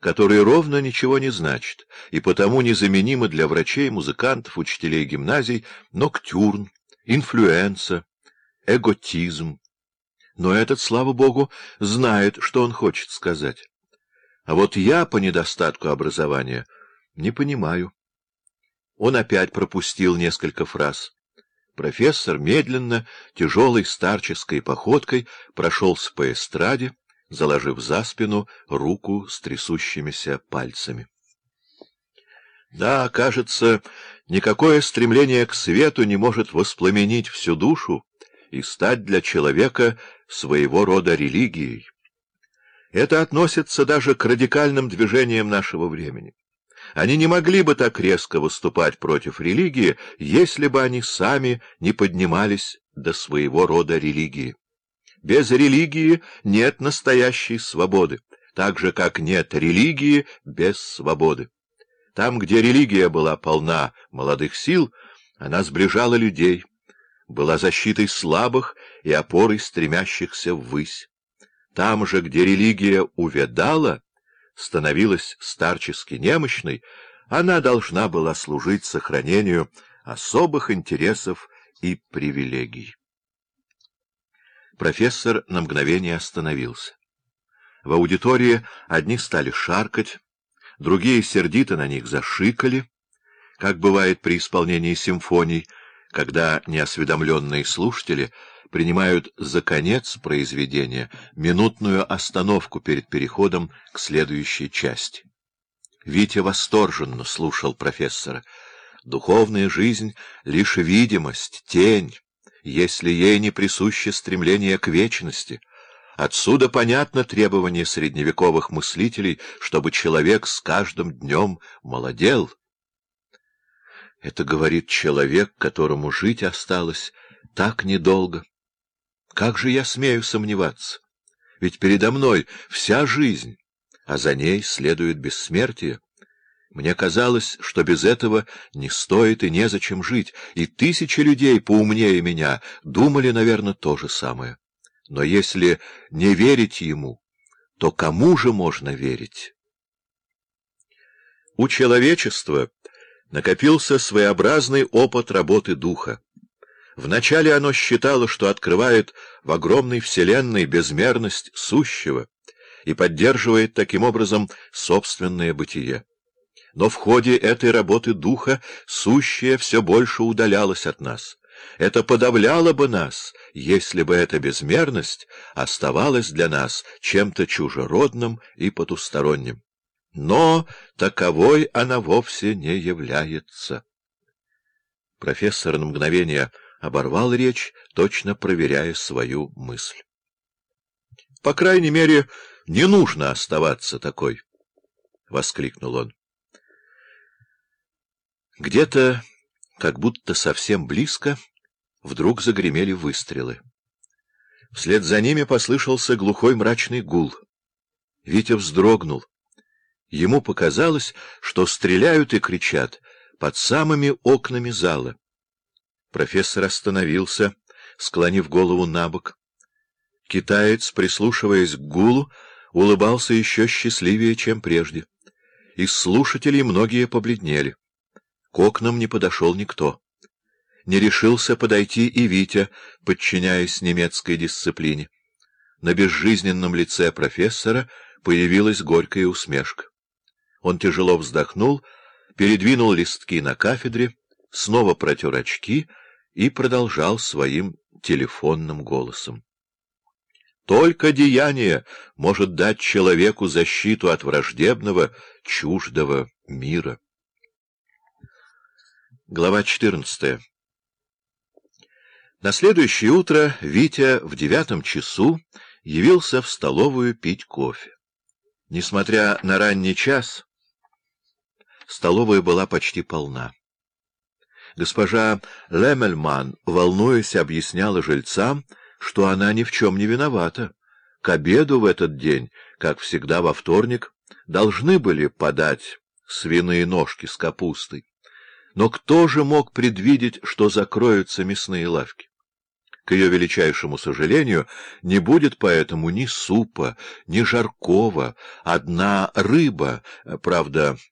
который ровно ничего не значит, и потому незаменимы для врачей, музыкантов, учителей гимназий, ноктюрн, инфлюенса, эготизм. Но этот, слава богу, знает, что он хочет сказать. А вот я, по недостатку образования, не понимаю. Он опять пропустил несколько фраз. Профессор медленно, тяжелой старческой походкой прошелся по эстраде, заложив за спину руку с трясущимися пальцами. Да, кажется, никакое стремление к свету не может воспламенить всю душу и стать для человека своего рода религией. Это относится даже к радикальным движениям нашего времени. Они не могли бы так резко выступать против религии, если бы они сами не поднимались до своего рода религии. Без религии нет настоящей свободы, так же, как нет религии без свободы. Там, где религия была полна молодых сил, она сближала людей, была защитой слабых и опорой стремящихся ввысь. Там же, где религия увядала, становилась старчески немощной, она должна была служить сохранению особых интересов и привилегий. Профессор на мгновение остановился. В аудитории одни стали шаркать, другие сердито на них зашикали, как бывает при исполнении симфоний, когда неосведомленные слушатели — принимают за конец произведения минутную остановку перед переходом к следующей части. Витя восторженно слушал профессора. Духовная жизнь — лишь видимость, тень, если ей не присуще стремление к вечности. Отсюда понятно требование средневековых мыслителей, чтобы человек с каждым днем молодел. Это говорит человек, которому жить осталось так недолго. Как же я смею сомневаться? Ведь передо мной вся жизнь, а за ней следует бессмертие. Мне казалось, что без этого не стоит и незачем жить, и тысячи людей поумнее меня думали, наверное, то же самое. Но если не верить ему, то кому же можно верить? У человечества накопился своеобразный опыт работы духа. Вначале оно считало, что открывает в огромной вселенной безмерность сущего и поддерживает таким образом собственное бытие. Но в ходе этой работы духа сущее все больше удалялось от нас. Это подавляло бы нас, если бы эта безмерность оставалась для нас чем-то чужеродным и потусторонним. Но таковой она вовсе не является. Профессор на мгновение оборвал речь, точно проверяя свою мысль. — По крайней мере, не нужно оставаться такой, — воскликнул он. Где-то, как будто совсем близко, вдруг загремели выстрелы. Вслед за ними послышался глухой мрачный гул. Витя вздрогнул. Ему показалось, что стреляют и кричат под самыми окнами зала. Профессор остановился, склонив голову на бок. Китаец, прислушиваясь к гулу, улыбался еще счастливее, чем прежде. Из слушателей многие побледнели. К окнам не подошел никто. Не решился подойти и Витя, подчиняясь немецкой дисциплине. На безжизненном лице профессора появилась горькая усмешка. Он тяжело вздохнул, передвинул листки на кафедре, снова протер очки и продолжал своим телефонным голосом. Только деяние может дать человеку защиту от враждебного, чуждого мира. Глава 14 На следующее утро Витя в девятом часу явился в столовую пить кофе. Несмотря на ранний час, столовая была почти полна. Госпожа Лемельман, волнуясь, объясняла жильцам, что она ни в чем не виновата. К обеду в этот день, как всегда во вторник, должны были подать свиные ножки с капустой. Но кто же мог предвидеть, что закроются мясные лавки? К ее величайшему сожалению, не будет поэтому ни супа, ни жаркого, одна рыба, правда,